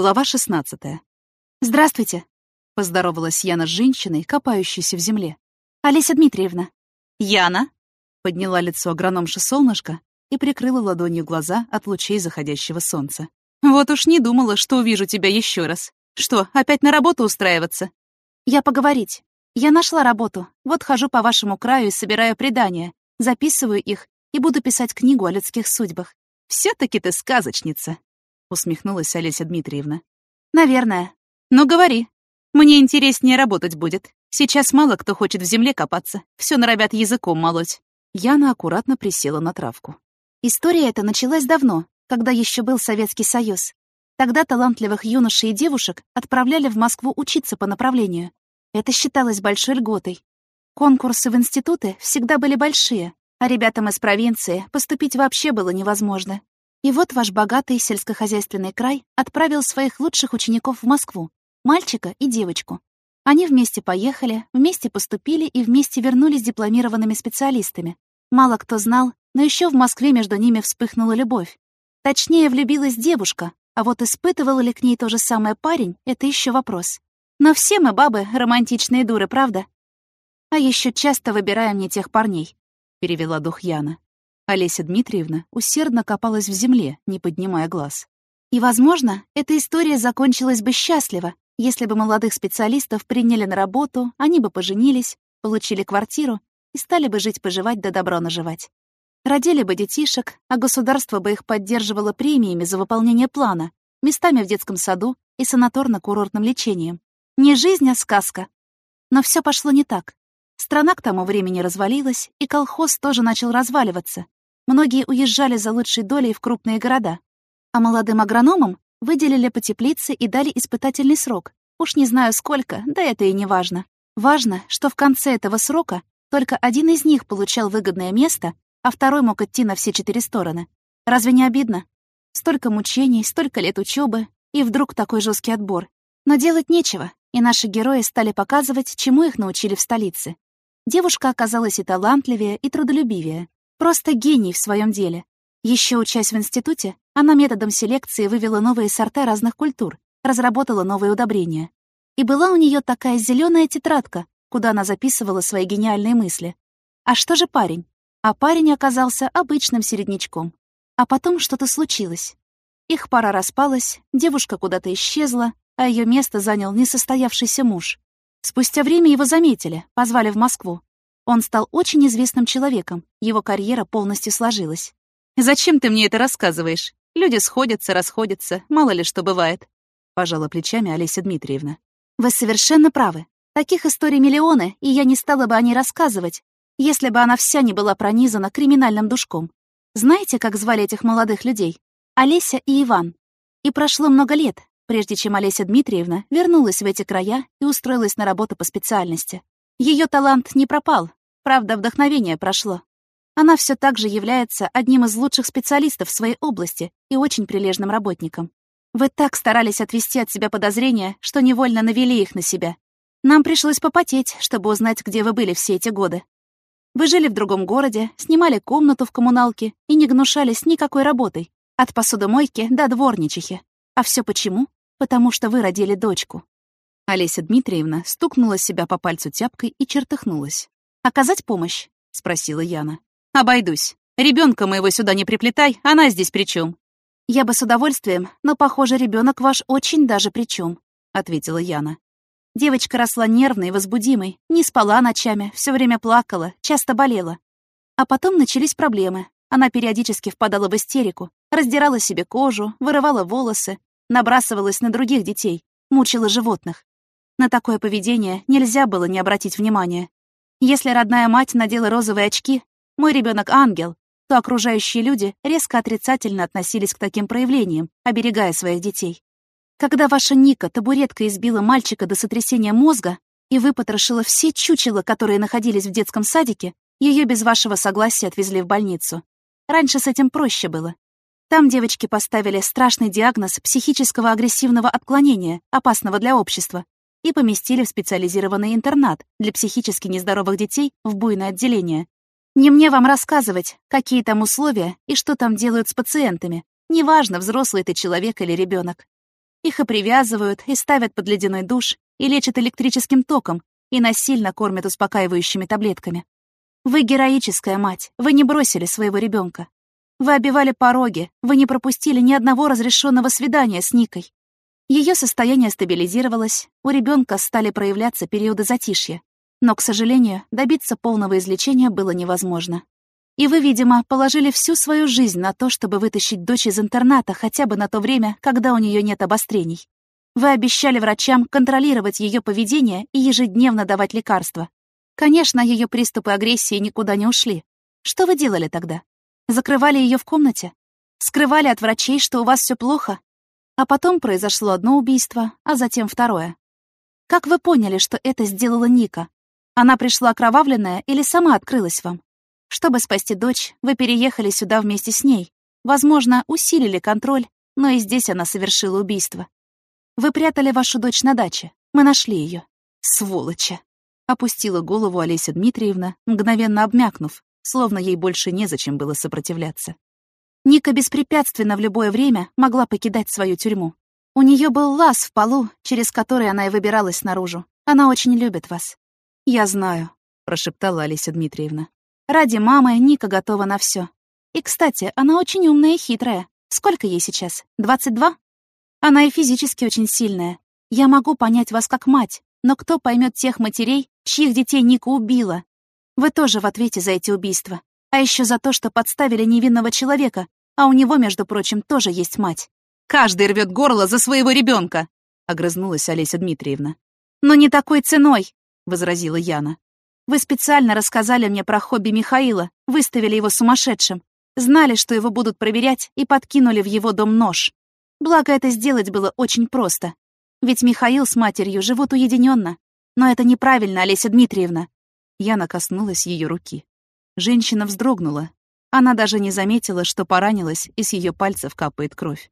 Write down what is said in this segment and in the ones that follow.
Глава 16. «Здравствуйте», — поздоровалась Яна с женщиной, копающейся в земле. «Олеся Дмитриевна». «Яна?» — подняла лицо агрономша солнышко и прикрыла ладонью глаза от лучей заходящего солнца. «Вот уж не думала, что увижу тебя еще раз. Что, опять на работу устраиваться?» «Я поговорить. Я нашла работу. Вот хожу по вашему краю и собираю предания, записываю их и буду писать книгу о людских судьбах. все таки ты сказочница», — усмехнулась Олеся Дмитриевна. «Наверное. Ну, говори. Мне интереснее работать будет. Сейчас мало кто хочет в земле копаться. Все норовят языком молоть». Яна аккуратно присела на травку. История эта началась давно, когда еще был Советский Союз. Тогда талантливых юношей и девушек отправляли в Москву учиться по направлению. Это считалось большой льготой. Конкурсы в институты всегда были большие, а ребятам из провинции поступить вообще было невозможно. И вот ваш богатый сельскохозяйственный край отправил своих лучших учеников в Москву, мальчика и девочку. Они вместе поехали, вместе поступили и вместе вернулись дипломированными специалистами. Мало кто знал, но еще в Москве между ними вспыхнула любовь. Точнее, влюбилась девушка, а вот испытывал ли к ней то же самое парень, это еще вопрос. Но все мы, бабы, романтичные дуры, правда? А еще часто выбираем не тех парней, — перевела дух Яна. Олеся Дмитриевна усердно копалась в земле, не поднимая глаз. И, возможно, эта история закончилась бы счастливо, если бы молодых специалистов приняли на работу, они бы поженились, получили квартиру и стали бы жить-поживать да добро наживать. Родили бы детишек, а государство бы их поддерживало премиями за выполнение плана, местами в детском саду и санаторно-курортным лечением. Не жизнь, а сказка. Но все пошло не так. Страна к тому времени развалилась, и колхоз тоже начал разваливаться, Многие уезжали за лучшей долей в крупные города. А молодым агрономам выделили по теплице и дали испытательный срок. Уж не знаю сколько, да это и не важно. Важно, что в конце этого срока только один из них получал выгодное место, а второй мог идти на все четыре стороны. Разве не обидно? Столько мучений, столько лет учебы, и вдруг такой жесткий отбор. Но делать нечего, и наши герои стали показывать, чему их научили в столице. Девушка оказалась и талантливее, и трудолюбивее. Просто гений в своем деле. Еще учась в институте, она методом селекции вывела новые сорта разных культур, разработала новые удобрения. И была у нее такая зеленая тетрадка, куда она записывала свои гениальные мысли. А что же парень? А парень оказался обычным середнячком. А потом что-то случилось. Их пара распалась, девушка куда-то исчезла, а ее место занял несостоявшийся муж. Спустя время его заметили, позвали в Москву. Он стал очень известным человеком, его карьера полностью сложилась. «Зачем ты мне это рассказываешь? Люди сходятся, расходятся, мало ли что бывает», — пожала плечами Олеся Дмитриевна. «Вы совершенно правы. Таких историй миллионы, и я не стала бы о ней рассказывать, если бы она вся не была пронизана криминальным душком. Знаете, как звали этих молодых людей? Олеся и Иван. И прошло много лет, прежде чем Олеся Дмитриевна вернулась в эти края и устроилась на работу по специальности. Ее талант не пропал, Правда, вдохновение прошло. Она все так же является одним из лучших специалистов в своей области и очень прилежным работником. Вы так старались отвести от себя подозрения, что невольно навели их на себя. Нам пришлось попотеть, чтобы узнать, где вы были все эти годы. Вы жили в другом городе, снимали комнату в коммуналке и не гнушались никакой работой, от посудомойки до дворничихи. А все почему? Потому что вы родили дочку. Олеся Дмитриевна стукнула себя по пальцу тяпкой и чертыхнулась. «Оказать помощь?» — спросила Яна. «Обойдусь. Ребенка моего сюда не приплетай, она здесь при чем? «Я бы с удовольствием, но, похоже, ребенок ваш очень даже при чем, ответила Яна. Девочка росла нервной возбудимой, не спала ночами, все время плакала, часто болела. А потом начались проблемы. Она периодически впадала в истерику, раздирала себе кожу, вырывала волосы, набрасывалась на других детей, мучила животных. На такое поведение нельзя было не обратить внимания. Если родная мать надела розовые очки, мой ребенок ангел, то окружающие люди резко отрицательно относились к таким проявлениям, оберегая своих детей. Когда ваша Ника табуреткой избила мальчика до сотрясения мозга и выпотрошила все чучела, которые находились в детском садике, ее без вашего согласия отвезли в больницу. Раньше с этим проще было. Там девочке поставили страшный диагноз психического агрессивного отклонения, опасного для общества, и поместили в специализированный интернат для психически нездоровых детей в буйное отделение. Не мне вам рассказывать, какие там условия и что там делают с пациентами. Неважно, взрослый ты человек или ребенок. Их и привязывают, и ставят под ледяной душ, и лечат электрическим током, и насильно кормят успокаивающими таблетками. Вы героическая мать, вы не бросили своего ребенка. Вы обивали пороги, вы не пропустили ни одного разрешенного свидания с Никой. Ее состояние стабилизировалось, у ребенка стали проявляться периоды затишья. Но, к сожалению, добиться полного излечения было невозможно. И вы, видимо, положили всю свою жизнь на то, чтобы вытащить дочь из интерната хотя бы на то время, когда у нее нет обострений. Вы обещали врачам контролировать ее поведение и ежедневно давать лекарства. Конечно, ее приступы агрессии никуда не ушли. Что вы делали тогда? Закрывали ее в комнате? Скрывали от врачей, что у вас все плохо? А потом произошло одно убийство, а затем второе. Как вы поняли, что это сделала Ника? Она пришла окровавленная или сама открылась вам? Чтобы спасти дочь, вы переехали сюда вместе с ней. Возможно, усилили контроль, но и здесь она совершила убийство. Вы прятали вашу дочь на даче. Мы нашли ее. Сволочи. Опустила голову Олеся Дмитриевна, мгновенно обмякнув, словно ей больше незачем было сопротивляться. Ника беспрепятственно в любое время могла покидать свою тюрьму. У нее был лаз в полу, через который она и выбиралась наружу. Она очень любит вас. «Я знаю», — прошептала Алися Дмитриевна. «Ради мамы Ника готова на все. И, кстати, она очень умная и хитрая. Сколько ей сейчас? Двадцать два? Она и физически очень сильная. Я могу понять вас как мать, но кто поймет тех матерей, чьих детей Ника убила? Вы тоже в ответе за эти убийства. А еще за то, что подставили невинного человека, а у него, между прочим, тоже есть мать. Каждый рвет горло за своего ребенка, огрызнулась Олеся Дмитриевна. Но не такой ценой, возразила Яна. Вы специально рассказали мне про хобби Михаила, выставили его сумасшедшим, знали, что его будут проверять, и подкинули в его дом нож. Благо, это сделать было очень просто. Ведь Михаил с матерью живут уединенно. Но это неправильно, Олеся Дмитриевна. Яна коснулась ее руки. Женщина вздрогнула. Она даже не заметила, что поранилась, и с ее пальцев капает кровь.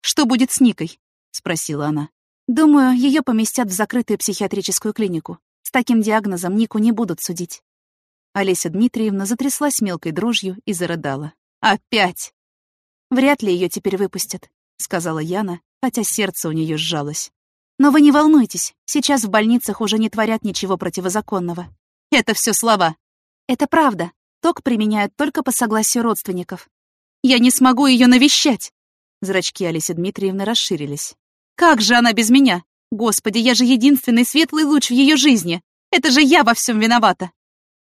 «Что будет с Никой?» — спросила она. «Думаю, ее поместят в закрытую психиатрическую клинику. С таким диагнозом Нику не будут судить». Олеся Дмитриевна затряслась мелкой дрожью и зарыдала. «Опять!» «Вряд ли ее теперь выпустят», — сказала Яна, хотя сердце у нее сжалось. «Но вы не волнуйтесь, сейчас в больницах уже не творят ничего противозаконного. Это все слова. Это правда. Ток применяют только по согласию родственников. Я не смогу ее навещать. Зрачки Алисы Дмитриевны расширились. Как же она без меня? Господи, я же единственный светлый луч в ее жизни. Это же я во всем виновата.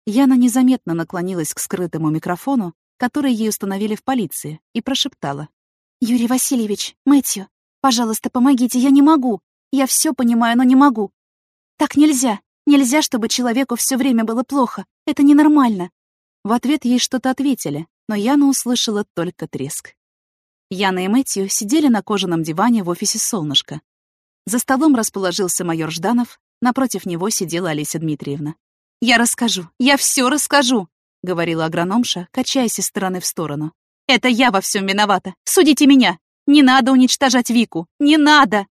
Яна незаметно наклонилась к скрытому микрофону, который ей установили в полиции, и прошептала. «Юрий Васильевич, Мэтью, пожалуйста, помогите, я не могу. Я все понимаю, но не могу. Так нельзя. Нельзя, чтобы человеку все время было плохо. Это ненормально. В ответ ей что-то ответили, но Яна услышала только треск. Яна и Мэтью сидели на кожаном диване в офисе «Солнышко». За столом расположился майор Жданов, напротив него сидела Олеся Дмитриевна. «Я расскажу, я все расскажу», — говорила агрономша, качаясь из стороны в сторону. «Это я во всем виновата. Судите меня. Не надо уничтожать Вику. Не надо.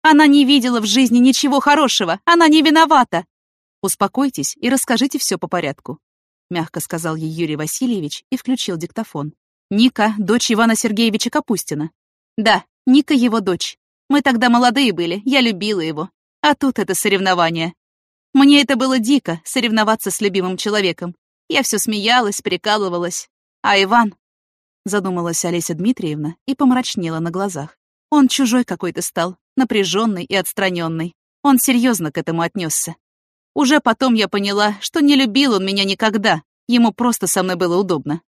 Она не видела в жизни ничего хорошего. Она не виновата. «Успокойтесь и расскажите все по порядку», — мягко сказал ей Юрий Васильевич и включил диктофон. «Ника — дочь Ивана Сергеевича Капустина». «Да, Ника — его дочь. Мы тогда молодые были, я любила его. А тут это соревнование. Мне это было дико, соревноваться с любимым человеком. Я все смеялась, прикалывалась. А Иван...» Задумалась Олеся Дмитриевна и помрачнела на глазах. Он чужой какой-то стал, напряженный и отстраненный. Он серьезно к этому отнесся. Уже потом я поняла, что не любил он меня никогда, ему просто со мной было удобно.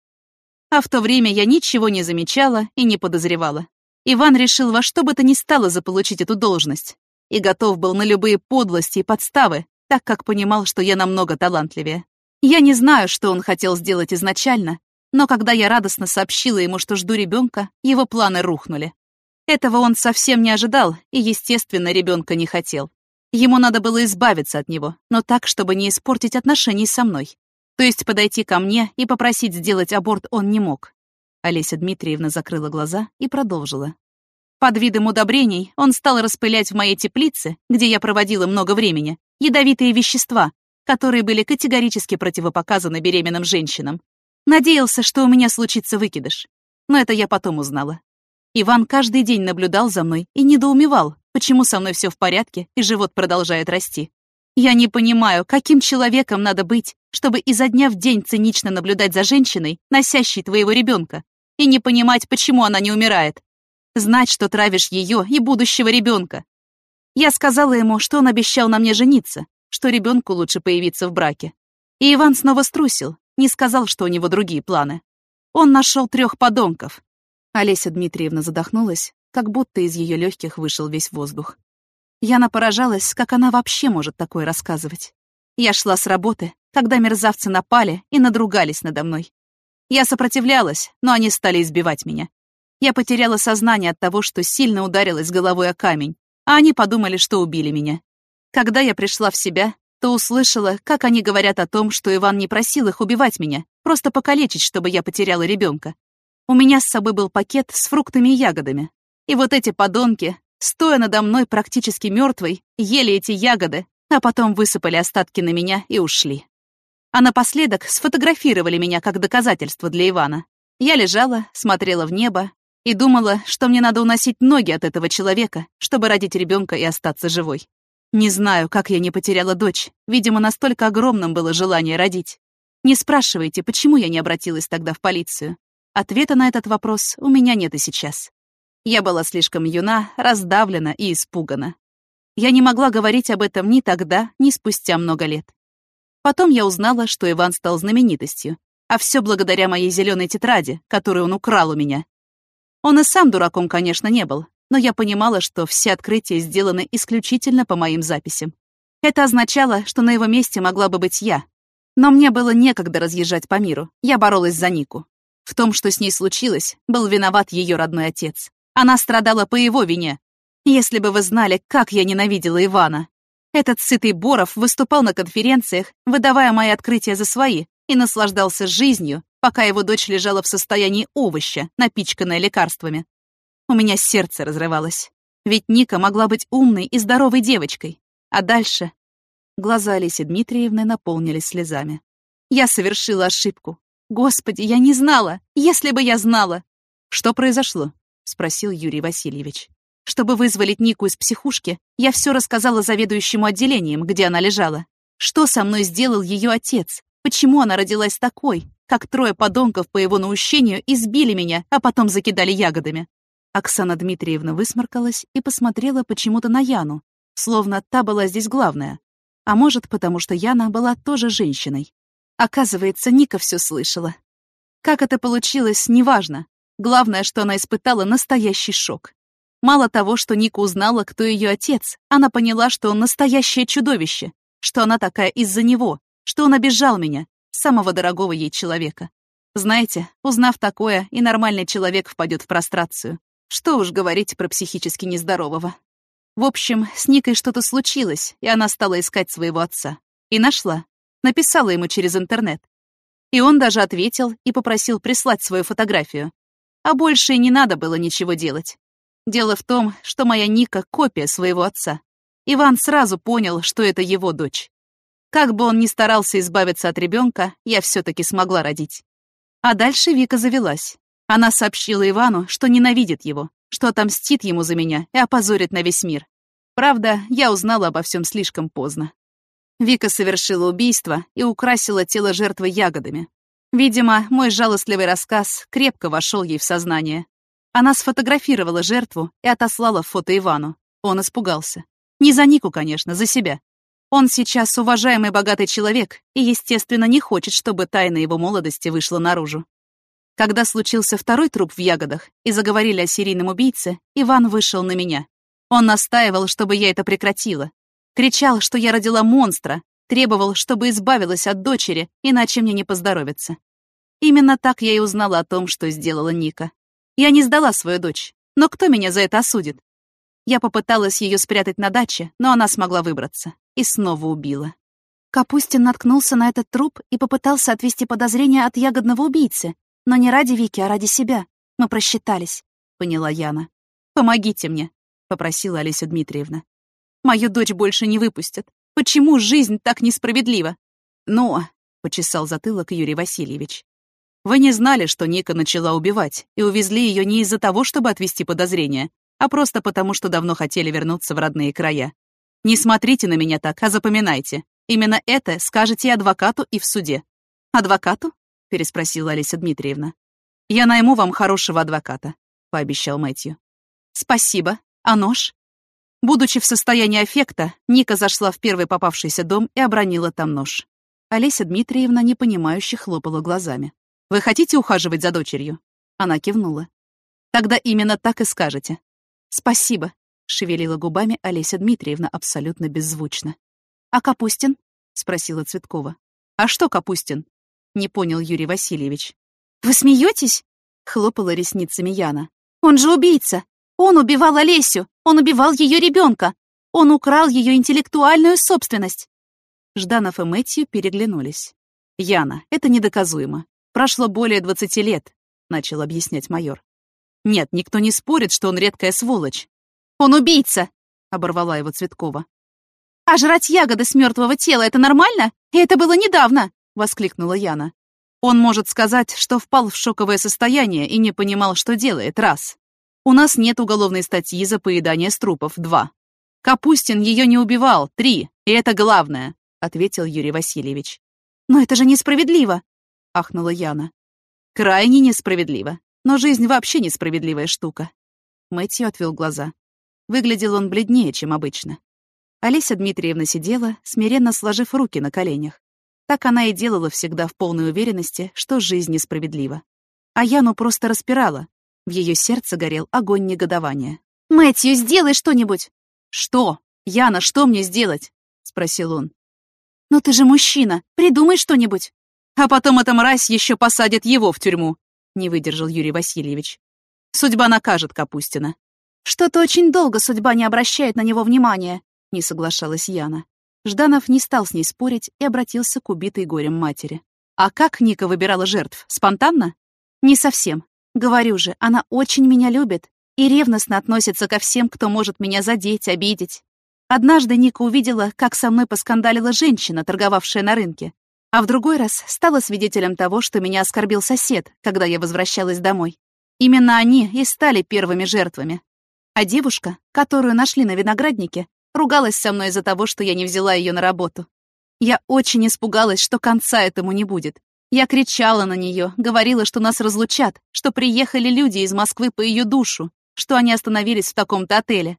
А в то время я ничего не замечала и не подозревала. Иван решил во что бы то ни стало заполучить эту должность и готов был на любые подлости и подставы, так как понимал, что я намного талантливее. Я не знаю, что он хотел сделать изначально, но когда я радостно сообщила ему, что жду ребенка, его планы рухнули. Этого он совсем не ожидал и, естественно, ребенка не хотел. Ему надо было избавиться от него, но так, чтобы не испортить отношений со мной. То есть подойти ко мне и попросить сделать аборт он не мог. Олеся Дмитриевна закрыла глаза и продолжила. Под видом удобрений он стал распылять в моей теплице, где я проводила много времени, ядовитые вещества, которые были категорически противопоказаны беременным женщинам. Надеялся, что у меня случится выкидыш. Но это я потом узнала. Иван каждый день наблюдал за мной и недоумевал, почему со мной все в порядке и живот продолжает расти. Я не понимаю, каким человеком надо быть, чтобы изо дня в день цинично наблюдать за женщиной, носящей твоего ребенка, и не понимать, почему она не умирает. Знать, что травишь ее и будущего ребенка. Я сказала ему, что он обещал на мне жениться, что ребенку лучше появиться в браке. И Иван снова струсил, не сказал, что у него другие планы. Он нашел трех подонков. Олеся Дмитриевна задохнулась, как будто из ее легких вышел весь воздух. Яна поражалась, как она вообще может такое рассказывать. Я шла с работы, когда мерзавцы напали и надругались надо мной. Я сопротивлялась, но они стали избивать меня. Я потеряла сознание от того, что сильно ударилась головой о камень, а они подумали, что убили меня. Когда я пришла в себя, то услышала, как они говорят о том, что Иван не просил их убивать меня, просто покалечить, чтобы я потеряла ребенка. У меня с собой был пакет с фруктами и ягодами. И вот эти подонки стоя надо мной практически мертвой, ели эти ягоды, а потом высыпали остатки на меня и ушли. А напоследок сфотографировали меня как доказательство для Ивана. Я лежала, смотрела в небо и думала, что мне надо уносить ноги от этого человека, чтобы родить ребенка и остаться живой. Не знаю, как я не потеряла дочь. Видимо, настолько огромным было желание родить. Не спрашивайте, почему я не обратилась тогда в полицию. Ответа на этот вопрос у меня нет и сейчас. Я была слишком юна, раздавлена и испугана. Я не могла говорить об этом ни тогда, ни спустя много лет. Потом я узнала, что Иван стал знаменитостью, а все благодаря моей зеленой тетради, которую он украл у меня. Он и сам дураком, конечно, не был, но я понимала, что все открытия сделаны исключительно по моим записям. Это означало, что на его месте могла бы быть я. Но мне было некогда разъезжать по миру, я боролась за Нику. В том, что с ней случилось, был виноват ее родной отец. Она страдала по его вине. Если бы вы знали, как я ненавидела Ивана. Этот сытый Боров выступал на конференциях, выдавая мои открытия за свои, и наслаждался жизнью, пока его дочь лежала в состоянии овоща, напичканная лекарствами. У меня сердце разрывалось. Ведь Ника могла быть умной и здоровой девочкой. А дальше... Глаза Алисы Дмитриевны наполнились слезами. Я совершила ошибку. Господи, я не знала. Если бы я знала. Что произошло? Спросил Юрий Васильевич. Чтобы вызволить Нику из психушки, я все рассказала заведующему отделением, где она лежала. Что со мной сделал ее отец? Почему она родилась такой? Как трое подонков по его наущению избили меня, а потом закидали ягодами. Оксана Дмитриевна высморкалась и посмотрела почему-то на Яну, словно та была здесь главная. А может, потому что Яна была тоже женщиной. Оказывается, Ника все слышала. Как это получилось, неважно. Главное, что она испытала настоящий шок. Мало того, что Ника узнала, кто ее отец, она поняла, что он настоящее чудовище, что она такая из-за него, что он обижал меня, самого дорогого ей человека. Знаете, узнав такое, и нормальный человек впадет в прострацию. Что уж говорить про психически нездорового. В общем, с Никой что-то случилось, и она стала искать своего отца. И нашла. Написала ему через интернет. И он даже ответил и попросил прислать свою фотографию. А больше и не надо было ничего делать. Дело в том, что моя Ника — копия своего отца. Иван сразу понял, что это его дочь. Как бы он ни старался избавиться от ребенка, я все-таки смогла родить. А дальше Вика завелась. Она сообщила Ивану, что ненавидит его, что отомстит ему за меня и опозорит на весь мир. Правда, я узнала обо всем слишком поздно. Вика совершила убийство и украсила тело жертвы ягодами, Видимо, мой жалостливый рассказ крепко вошел ей в сознание. Она сфотографировала жертву и отослала фото Ивану. Он испугался. Не за Нику, конечно, за себя. Он сейчас уважаемый богатый человек и, естественно, не хочет, чтобы тайна его молодости вышла наружу. Когда случился второй труп в ягодах и заговорили о серийном убийце, Иван вышел на меня. Он настаивал, чтобы я это прекратила. Кричал, что я родила монстра, Требовал, чтобы избавилась от дочери, иначе мне не поздоровится. Именно так я и узнала о том, что сделала Ника. Я не сдала свою дочь, но кто меня за это осудит? Я попыталась ее спрятать на даче, но она смогла выбраться. И снова убила. Капустин наткнулся на этот труп и попытался отвести подозрения от ягодного убийцы. Но не ради Вики, а ради себя. Мы просчитались, — поняла Яна. «Помогите мне», — попросила Олеся Дмитриевна. «Мою дочь больше не выпустят. Почему жизнь так несправедлива? Но, — почесал затылок Юрий Васильевич, Вы не знали, что Ника начала убивать, и увезли ее не из-за того, чтобы отвести подозрения, а просто потому, что давно хотели вернуться в родные края. Не смотрите на меня так, а запоминайте. Именно это скажете адвокату, и в суде. «Адвокату?» — переспросила Олеся Дмитриевна. «Я найму вам хорошего адвоката», — пообещал Мэтью. «Спасибо. А нож?» Будучи в состоянии аффекта, Ника зашла в первый попавшийся дом и обронила там нож. Олеся Дмитриевна непонимающе хлопала глазами. «Вы хотите ухаживать за дочерью?» Она кивнула. «Тогда именно так и скажете». «Спасибо», — шевелила губами Олеся Дмитриевна абсолютно беззвучно. «А Капустин?» — спросила Цветкова. «А что Капустин?» — не понял Юрий Васильевич. «Вы смеетесь?» — хлопала ресницами Яна. «Он же убийца! Он убивал Олесю! Он убивал ее ребенка! Он украл ее интеллектуальную собственность!» Жданов и Мэтью переглянулись. «Яна, это недоказуемо. Прошло более двадцати лет», — начал объяснять майор. «Нет, никто не спорит, что он редкая сволочь». «Он убийца!» — оборвала его Цветкова. «А жрать ягоды с мертвого тела — это нормально? Это было недавно!» — воскликнула Яна. «Он может сказать, что впал в шоковое состояние и не понимал, что делает, раз. У нас нет уголовной статьи за поедание с трупов. Два. Капустин ее не убивал. Три. И это главное, ответил Юрий Васильевич. Но это же несправедливо, ахнула Яна. Крайне несправедливо. Но жизнь вообще несправедливая штука. Мэтью отвел глаза. Выглядел он бледнее, чем обычно. Олеся Дмитриевна сидела, смиренно сложив руки на коленях. Так она и делала всегда в полной уверенности, что жизнь несправедлива. А Яну просто распирала, в ее сердце горел огонь негодования. «Мэтью, сделай что-нибудь!» «Что? Яна, что мне сделать?» — спросил он. «Ну ты же мужчина, придумай что-нибудь!» «А потом эта мразь еще посадит его в тюрьму!» — не выдержал Юрий Васильевич. «Судьба накажет Капустина». «Что-то очень долго судьба не обращает на него внимания», — не соглашалась Яна. Жданов не стал с ней спорить и обратился к убитой горем матери. «А как Ника выбирала жертв? Спонтанно?» «Не совсем. Говорю же, она очень меня любит и ревностно относится ко всем, кто может меня задеть, обидеть. Однажды Ника увидела, как со мной поскандалила женщина, торговавшая на рынке, а в другой раз стала свидетелем того, что меня оскорбил сосед, когда я возвращалась домой. Именно они и стали первыми жертвами. А девушка, которую нашли на винограднике, ругалась со мной из-за того, что я не взяла ее на работу. Я очень испугалась, что конца этому не будет, я кричала на нее, говорила, что нас разлучат, что приехали люди из Москвы по ее душу, что они остановились в таком-то отеле.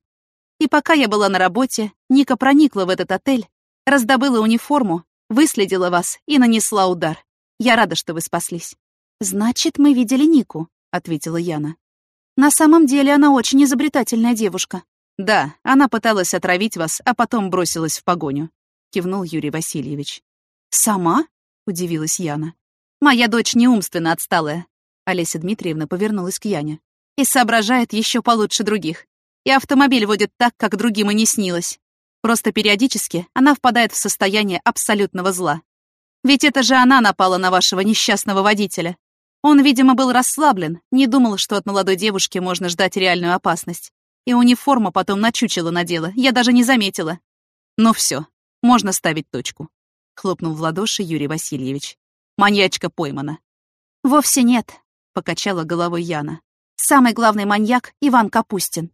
И пока я была на работе, Ника проникла в этот отель, раздобыла униформу, выследила вас и нанесла удар. Я рада, что вы спаслись. «Значит, мы видели Нику», — ответила Яна. «На самом деле она очень изобретательная девушка». «Да, она пыталась отравить вас, а потом бросилась в погоню», — кивнул Юрий Васильевич. «Сама?» — удивилась Яна. Моя дочь не умственно отсталая. Олеся Дмитриевна повернулась к Яне. И соображает еще получше других. И автомобиль водит так, как другим и не снилось. Просто периодически она впадает в состояние абсолютного зла. Ведь это же она напала на вашего несчастного водителя. Он, видимо, был расслаблен, не думал, что от молодой девушки можно ждать реальную опасность. И униформа потом на чучело надела, я даже не заметила. Ну все, можно ставить точку. Хлопнул в ладоши Юрий Васильевич. Маньячка поймана». «Вовсе нет», — покачала головой Яна. «Самый главный маньяк — Иван Капустин».